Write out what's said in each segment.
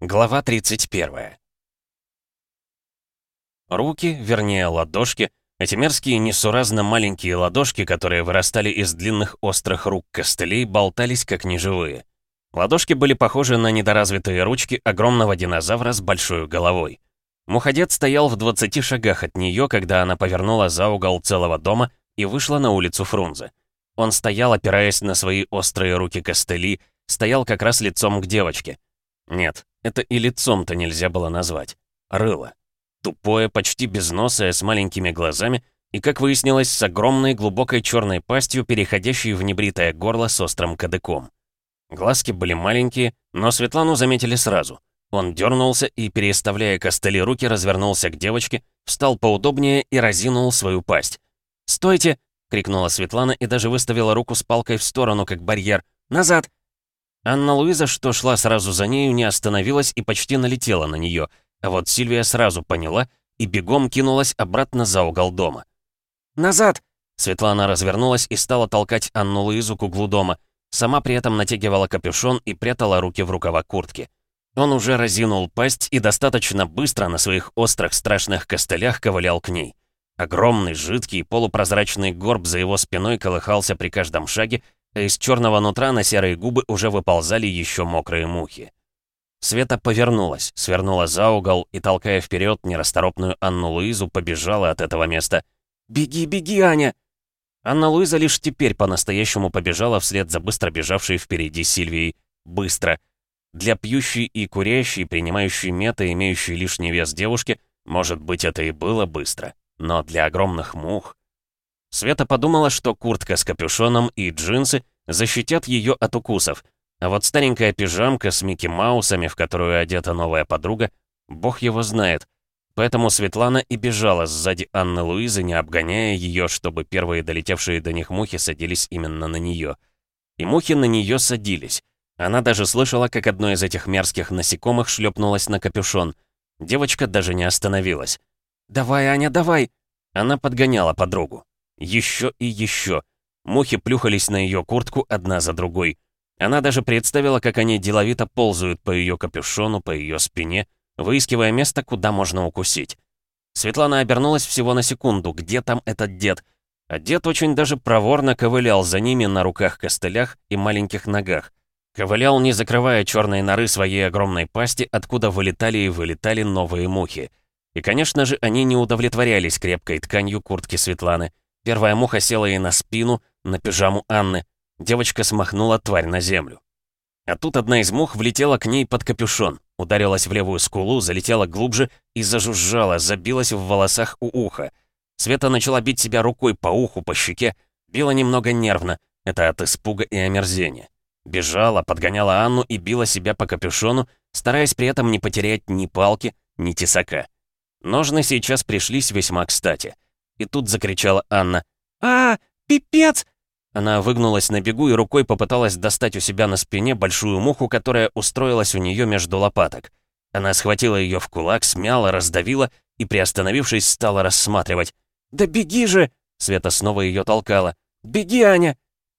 Глава 31. Руки, вернее ладошки, эти мерзкие несуразно маленькие ладошки, которые вырастали из длинных острых рук костылей, болтались как неживые. Ладошки были похожи на недоразвитые ручки огромного динозавра с большой головой. Муходед стоял в 20 шагах от нее, когда она повернула за угол целого дома и вышла на улицу Фрунзе. Он стоял, опираясь на свои острые руки костыли, стоял как раз лицом к девочке. Нет, это и лицом-то нельзя было назвать. Рыло. Тупое, почти безносое, с маленькими глазами и, как выяснилось, с огромной глубокой черной пастью, переходящей в небритое горло с острым кадыком. Глазки были маленькие, но Светлану заметили сразу. Он дернулся и, переставляя костыли руки, развернулся к девочке, встал поудобнее и разинул свою пасть. «Стойте!» — крикнула Светлана и даже выставила руку с палкой в сторону, как барьер. «Назад!» Анна Луиза, что шла сразу за нею, не остановилась и почти налетела на нее, а вот Сильвия сразу поняла и бегом кинулась обратно за угол дома. «Назад!» Светлана развернулась и стала толкать Анну Луизу к углу дома. Сама при этом натягивала капюшон и прятала руки в рукава куртки. Он уже разинул пасть и достаточно быстро на своих острых страшных костылях ковылял к ней. Огромный, жидкий, полупрозрачный горб за его спиной колыхался при каждом шаге, а из черного нутра на серые губы уже выползали еще мокрые мухи. Света повернулась, свернула за угол и, толкая вперед нерасторопную Анну Луизу, побежала от этого места. «Беги, беги, Аня!» Анна Луиза лишь теперь по-настоящему побежала вслед за быстро бежавшей впереди Сильвией. Быстро. Для пьющей и курящей, принимающей мета, имеющей лишний вес девушки, может быть, это и было быстро. Но для огромных мух... Света подумала, что куртка с капюшоном и джинсы защитят ее от укусов, а вот старенькая пижамка с Микки Маусами, в которую одета новая подруга, бог его знает. Поэтому Светлана и бежала сзади Анны Луизы, не обгоняя ее, чтобы первые долетевшие до них мухи садились именно на нее. И мухи на нее садились. Она даже слышала, как одно из этих мерзких насекомых шлепнулось на капюшон. Девочка даже не остановилась. «Давай, Аня, давай!» Она подгоняла подругу. Еще и еще. Мухи плюхались на ее куртку одна за другой. Она даже представила, как они деловито ползают по ее капюшону, по ее спине, выискивая место, куда можно укусить. Светлана обернулась всего на секунду. Где там этот дед? А дед очень даже проворно ковылял за ними на руках-костылях и маленьких ногах. Ковылял, не закрывая черные норы своей огромной пасти, откуда вылетали и вылетали новые мухи. И, конечно же, они не удовлетворялись крепкой тканью куртки Светланы. Первая муха села ей на спину, на пижаму Анны. Девочка смахнула тварь на землю. А тут одна из мух влетела к ней под капюшон, ударилась в левую скулу, залетела глубже и зажужжала, забилась в волосах у уха. Света начала бить себя рукой по уху, по щеке, била немного нервно, это от испуга и омерзения. Бежала, подгоняла Анну и била себя по капюшону, стараясь при этом не потерять ни палки, ни тесака. Ножны сейчас пришлись весьма кстати. И тут закричала Анна. «А, пипец!» Она выгнулась на бегу и рукой попыталась достать у себя на спине большую муху, которая устроилась у нее между лопаток. Она схватила ее в кулак, смяла, раздавила и, приостановившись, стала рассматривать. «Да беги же!» Света снова ее толкала. «Беги, Аня!»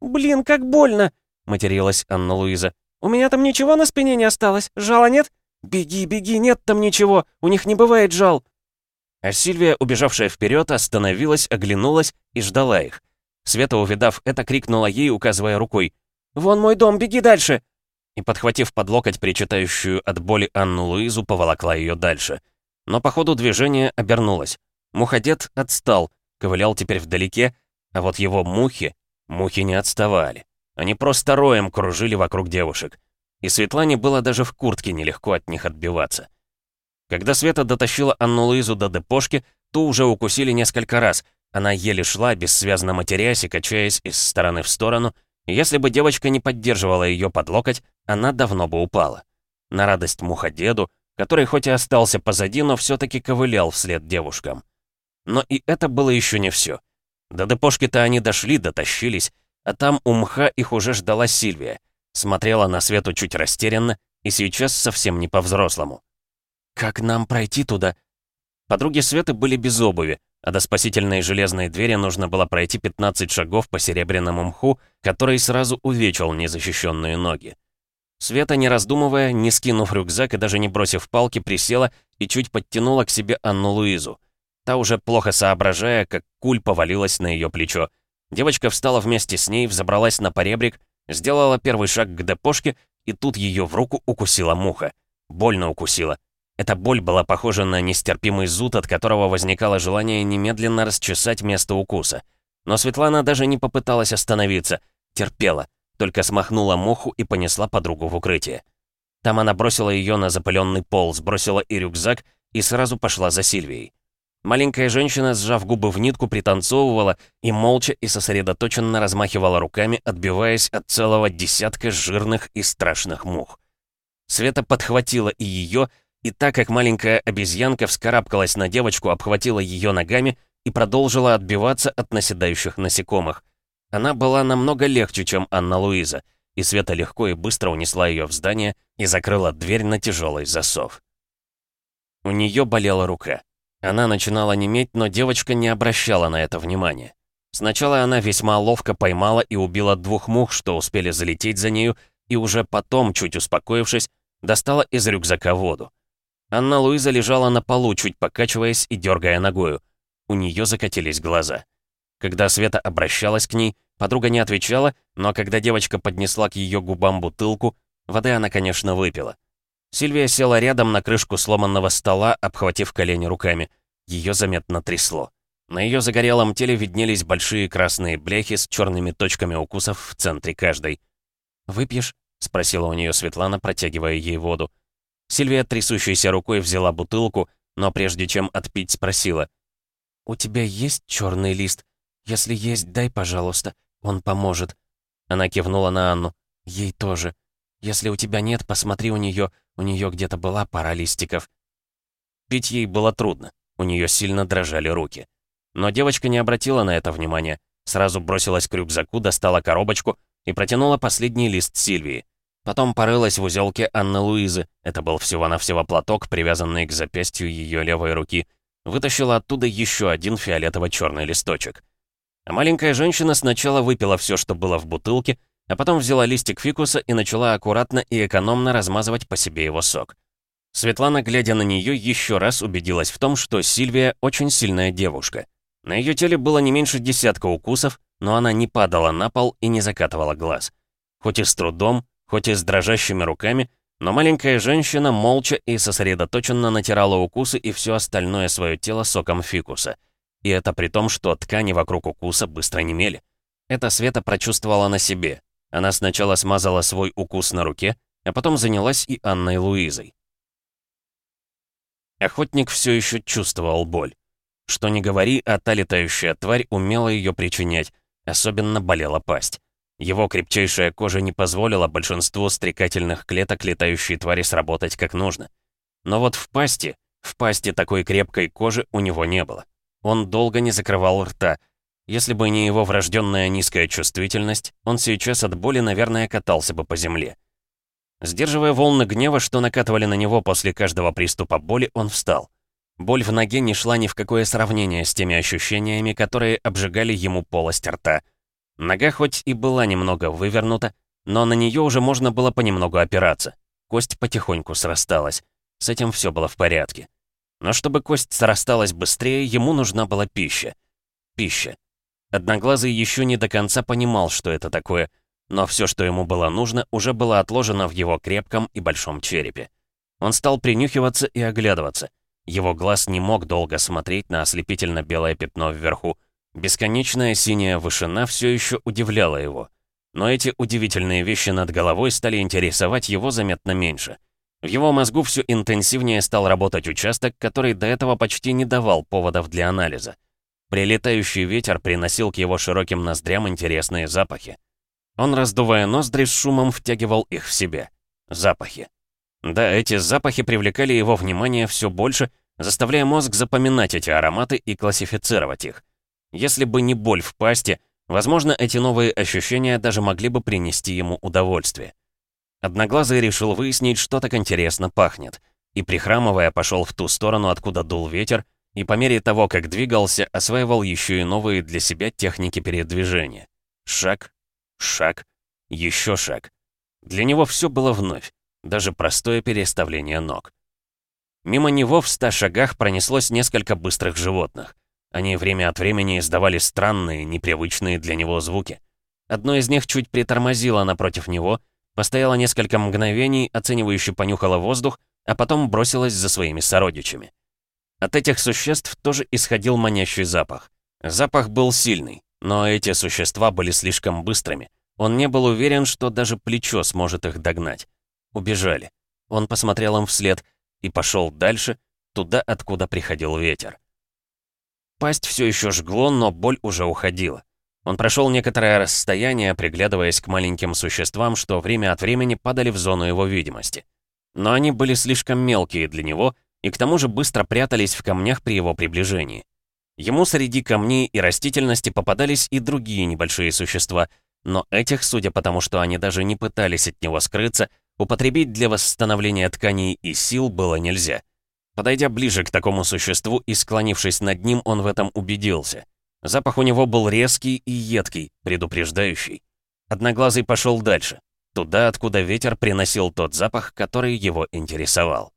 «Блин, как больно!» материлась Анна Луиза. «У меня там ничего на спине не осталось? Жала нет?» «Беги, беги, нет там ничего! У них не бывает жал!» А Сильвия, убежавшая вперед, остановилась, оглянулась и ждала их. Света, увидав это, крикнула ей, указывая рукой. «Вон мой дом, беги дальше!» И, подхватив под локоть причитающую от боли Анну Луизу, поволокла ее дальше. Но по ходу движения обернулась. Муходед отстал, ковылял теперь вдалеке, а вот его мухи, мухи не отставали. Они просто роем кружили вокруг девушек. И Светлане было даже в куртке нелегко от них отбиваться. Когда Света дотащила Анну Луизу до депошки, ту уже укусили несколько раз. Она еле шла, бессвязно матерясь и качаясь из стороны в сторону. Если бы девочка не поддерживала ее под локоть, она давно бы упала. На радость муходеду, который хоть и остался позади, но все-таки ковылял вслед девушкам. Но и это было еще не все. До депошки-то они дошли, дотащились, а там у мха их уже ждала Сильвия. Смотрела на Свету чуть растерянно и сейчас совсем не по-взрослому. «Как нам пройти туда?» Подруги Светы были без обуви, а до спасительной железной двери нужно было пройти 15 шагов по серебряному мху, который сразу увечил незащищенные ноги. Света, не раздумывая, не скинув рюкзак и даже не бросив палки, присела и чуть подтянула к себе Анну Луизу. Та уже плохо соображая, как куль повалилась на ее плечо. Девочка встала вместе с ней, взобралась на поребрик, сделала первый шаг к депошке, и тут ее в руку укусила муха. Больно укусила. Эта боль была похожа на нестерпимый зуд, от которого возникало желание немедленно расчесать место укуса. Но Светлана даже не попыталась остановиться, терпела, только смахнула муху и понесла подругу в укрытие. Там она бросила ее на запыленный пол, сбросила и рюкзак, и сразу пошла за Сильвией. Маленькая женщина, сжав губы в нитку, пританцовывала и молча и сосредоточенно размахивала руками, отбиваясь от целого десятка жирных и страшных мух. Света подхватила и ее, и так как маленькая обезьянка вскарабкалась на девочку, обхватила ее ногами и продолжила отбиваться от наседающих насекомых. Она была намного легче, чем Анна Луиза, и Света легко и быстро унесла ее в здание и закрыла дверь на тяжелый засов. У нее болела рука. Она начинала неметь, но девочка не обращала на это внимания. Сначала она весьма ловко поймала и убила двух мух, что успели залететь за нею, и уже потом, чуть успокоившись, достала из рюкзака воду. Анна Луиза лежала на полу, чуть покачиваясь и дергая ногою. У нее закатились глаза. Когда Света обращалась к ней, подруга не отвечала, но когда девочка поднесла к ее губам бутылку, воды она, конечно, выпила. Сильвия села рядом на крышку сломанного стола, обхватив колени руками. Ее заметно трясло. На ее загорелом теле виднелись большие красные бляхи с черными точками укусов в центре каждой. «Выпьешь?» — спросила у нее Светлана, протягивая ей воду. Сильвия трясущейся рукой взяла бутылку, но прежде чем отпить, спросила. «У тебя есть черный лист? Если есть, дай, пожалуйста. Он поможет». Она кивнула на Анну. «Ей тоже. Если у тебя нет, посмотри у нее. У нее где-то была пара листиков». Пить ей было трудно. У нее сильно дрожали руки. Но девочка не обратила на это внимания. Сразу бросилась к рюкзаку, достала коробочку и протянула последний лист Сильвии. Потом порылась в узелке Анны Луизы. Это был всего-навсего платок, привязанный к запястью ее левой руки. Вытащила оттуда еще один фиолетово-черный листочек. А маленькая женщина сначала выпила все, что было в бутылке, а потом взяла листик фикуса и начала аккуратно и экономно размазывать по себе его сок. Светлана, глядя на нее, еще раз убедилась в том, что Сильвия очень сильная девушка. На ее теле было не меньше десятка укусов, но она не падала на пол и не закатывала глаз. Хоть и с трудом, Хоть и с дрожащими руками, но маленькая женщина молча и сосредоточенно натирала укусы и все остальное свое тело соком фикуса. И это при том, что ткани вокруг укуса быстро немели. Это Света прочувствовала на себе. Она сначала смазала свой укус на руке, а потом занялась и Анной Луизой. Охотник все еще чувствовал боль. Что ни говори, а та летающая тварь умела ее причинять, особенно болела пасть. Его крепчайшая кожа не позволила большинству стрекательных клеток летающей твари сработать как нужно. Но вот в пасти, в пасти такой крепкой кожи у него не было. Он долго не закрывал рта. Если бы не его врожденная низкая чувствительность, он сейчас от боли, наверное, катался бы по земле. Сдерживая волны гнева, что накатывали на него после каждого приступа боли, он встал. Боль в ноге не шла ни в какое сравнение с теми ощущениями, которые обжигали ему полость рта — Нога хоть и была немного вывернута, но на нее уже можно было понемногу опираться. Кость потихоньку срасталась. С этим все было в порядке. Но чтобы кость срасталась быстрее, ему нужна была пища. Пища. Одноглазый еще не до конца понимал, что это такое, но все, что ему было нужно, уже было отложено в его крепком и большом черепе. Он стал принюхиваться и оглядываться. Его глаз не мог долго смотреть на ослепительно белое пятно вверху, Бесконечная синяя вышина все еще удивляла его. Но эти удивительные вещи над головой стали интересовать его заметно меньше. В его мозгу все интенсивнее стал работать участок, который до этого почти не давал поводов для анализа. Прилетающий ветер приносил к его широким ноздрям интересные запахи. Он, раздувая ноздри, с шумом втягивал их в себя. Запахи. Да, эти запахи привлекали его внимание все больше, заставляя мозг запоминать эти ароматы и классифицировать их. Если бы не боль в пасти, возможно, эти новые ощущения даже могли бы принести ему удовольствие. Одноглазый решил выяснить, что так интересно пахнет, и, прихрамывая, пошел в ту сторону, откуда дул ветер, и по мере того, как двигался, осваивал еще и новые для себя техники передвижения. Шаг, шаг, еще шаг. Для него все было вновь, даже простое переставление ног. Мимо него в ста шагах пронеслось несколько быстрых животных. Они время от времени издавали странные, непривычные для него звуки. Одно из них чуть притормозило напротив него, постояло несколько мгновений, оценивающе понюхало воздух, а потом бросилось за своими сородичами. От этих существ тоже исходил манящий запах. Запах был сильный, но эти существа были слишком быстрыми. Он не был уверен, что даже плечо сможет их догнать. Убежали. Он посмотрел им вслед и пошел дальше, туда, откуда приходил ветер. Пасть все еще жгло, но боль уже уходила. Он прошел некоторое расстояние, приглядываясь к маленьким существам, что время от времени падали в зону его видимости. Но они были слишком мелкие для него и к тому же быстро прятались в камнях при его приближении. Ему среди камней и растительности попадались и другие небольшие существа, но этих, судя по тому, что они даже не пытались от него скрыться, употребить для восстановления тканей и сил было нельзя. Подойдя ближе к такому существу и склонившись над ним, он в этом убедился. Запах у него был резкий и едкий, предупреждающий. Одноглазый пошел дальше, туда, откуда ветер приносил тот запах, который его интересовал.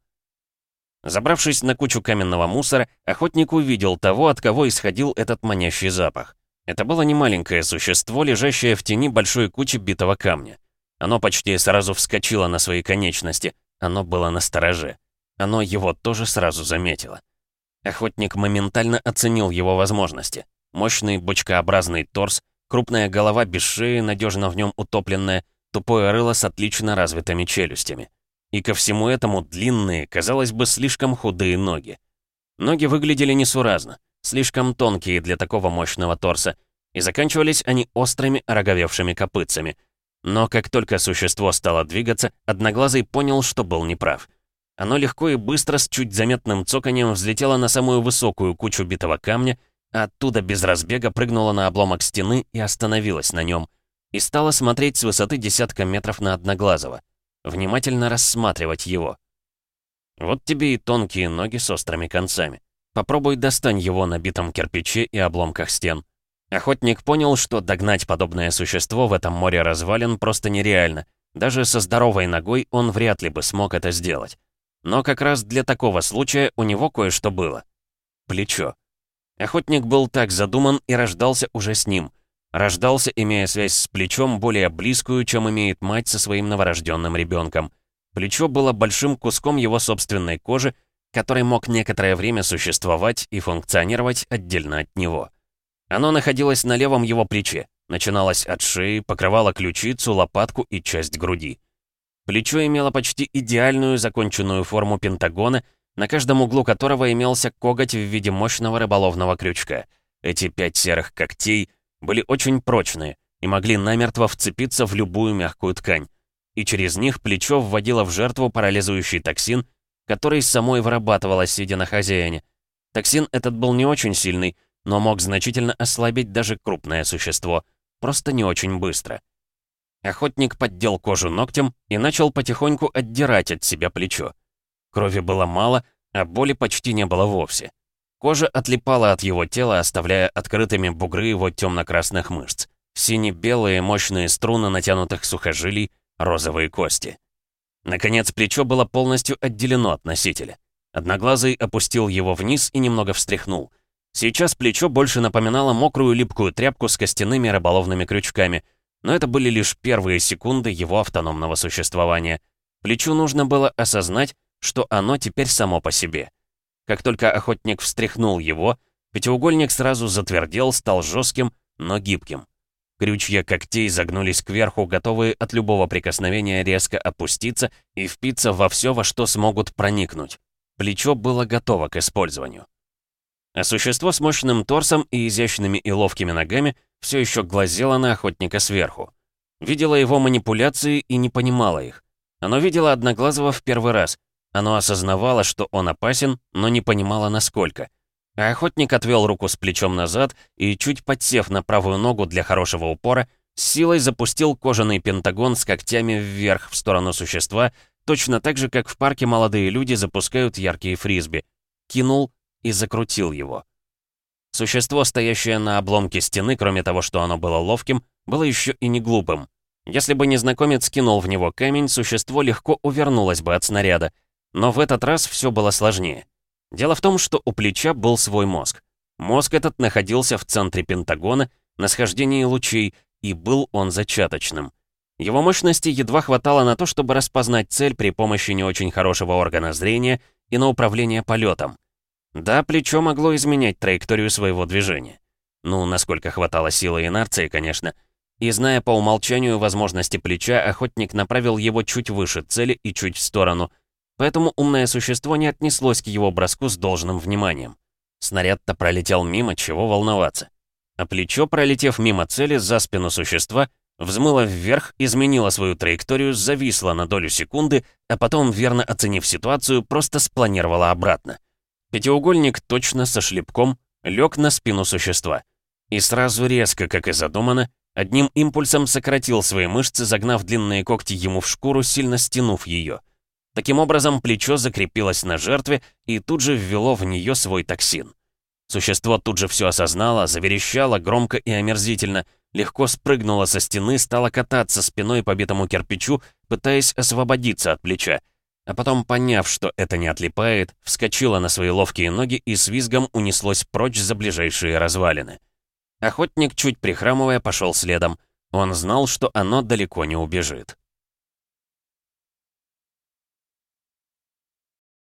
Забравшись на кучу каменного мусора, охотник увидел того, от кого исходил этот манящий запах. Это было немаленькое существо, лежащее в тени большой кучи битого камня. Оно почти сразу вскочило на свои конечности, оно было на стороже. Оно его тоже сразу заметило. Охотник моментально оценил его возможности. Мощный бочкообразный торс, крупная голова без шеи, надежно в нем утопленная, тупое рыло с отлично развитыми челюстями. И ко всему этому длинные, казалось бы, слишком худые ноги. Ноги выглядели несуразно, слишком тонкие для такого мощного торса, и заканчивались они острыми ороговевшими копытцами. Но как только существо стало двигаться, Одноглазый понял, что был неправ. Оно легко и быстро с чуть заметным цоканьем взлетело на самую высокую кучу битого камня, а оттуда без разбега прыгнуло на обломок стены и остановилось на нем. И стало смотреть с высоты десятка метров на Одноглазого. Внимательно рассматривать его. Вот тебе и тонкие ноги с острыми концами. Попробуй достань его на битом кирпиче и обломках стен. Охотник понял, что догнать подобное существо в этом море развалин просто нереально. Даже со здоровой ногой он вряд ли бы смог это сделать. Но как раз для такого случая у него кое-что было. Плечо. Охотник был так задуман и рождался уже с ним. Рождался, имея связь с плечом более близкую, чем имеет мать со своим новорожденным ребенком. Плечо было большим куском его собственной кожи, который мог некоторое время существовать и функционировать отдельно от него. Оно находилось на левом его плече, начиналось от шеи, покрывало ключицу, лопатку и часть груди. Плечо имело почти идеальную законченную форму пентагона, на каждом углу которого имелся коготь в виде мощного рыболовного крючка. Эти пять серых когтей были очень прочные и могли намертво вцепиться в любую мягкую ткань. И через них плечо вводило в жертву парализующий токсин, который самой вырабатывало, сидя на хозяине. Токсин этот был не очень сильный, но мог значительно ослабить даже крупное существо, просто не очень быстро. Охотник поддел кожу ногтем и начал потихоньку отдирать от себя плечо. Крови было мало, а боли почти не было вовсе. Кожа отлипала от его тела, оставляя открытыми бугры его темно-красных мышц. Сине-белые мощные струны натянутых сухожилий, розовые кости. Наконец, плечо было полностью отделено от носителя. Одноглазый опустил его вниз и немного встряхнул. Сейчас плечо больше напоминало мокрую липкую тряпку с костяными рыболовными крючками, но это были лишь первые секунды его автономного существования. Плечу нужно было осознать, что оно теперь само по себе. Как только охотник встряхнул его, пятиугольник сразу затвердел, стал жестким, но гибким. Крючья когтей загнулись кверху, готовые от любого прикосновения резко опуститься и впиться во все, во что смогут проникнуть. Плечо было готово к использованию. А существо с мощным торсом и изящными и ловкими ногами все еще глазело на охотника сверху. Видела его манипуляции и не понимала их. Оно видело Одноглазого в первый раз. Оно осознавало, что он опасен, но не понимало, насколько. А охотник отвел руку с плечом назад и, чуть подсев на правую ногу для хорошего упора, с силой запустил кожаный пентагон с когтями вверх в сторону существа, точно так же, как в парке молодые люди запускают яркие фрисби. Кинул и закрутил его. Существо, стоящее на обломке стены, кроме того, что оно было ловким, было еще и не глупым. Если бы незнакомец кинул в него камень, существо легко увернулось бы от снаряда. Но в этот раз все было сложнее. Дело в том, что у плеча был свой мозг. Мозг этот находился в центре Пентагона, на схождении лучей, и был он зачаточным. Его мощности едва хватало на то, чтобы распознать цель при помощи не очень хорошего органа зрения и на управление полетом. Да, плечо могло изменять траекторию своего движения. Ну, насколько хватало силы инерции, конечно. И зная по умолчанию возможности плеча, охотник направил его чуть выше цели и чуть в сторону. Поэтому умное существо не отнеслось к его броску с должным вниманием. Снаряд-то пролетел мимо, чего волноваться. А плечо, пролетев мимо цели за спину существа, взмыло вверх, изменило свою траекторию, зависло на долю секунды, а потом, верно оценив ситуацию, просто спланировало обратно. Пятиугольник точно со шлепком лег на спину существа. И сразу резко, как и задумано, одним импульсом сократил свои мышцы, загнав длинные когти ему в шкуру, сильно стянув ее. Таким образом, плечо закрепилось на жертве и тут же ввело в нее свой токсин. Существо тут же все осознало, заверещало громко и омерзительно, легко спрыгнуло со стены, стало кататься спиной по битому кирпичу, пытаясь освободиться от плеча. А потом, поняв, что это не отлипает, вскочила на свои ловкие ноги и с визгом унеслось прочь за ближайшие развалины. Охотник, чуть прихрамывая, пошел следом. Он знал, что оно далеко не убежит.